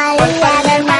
Paliaran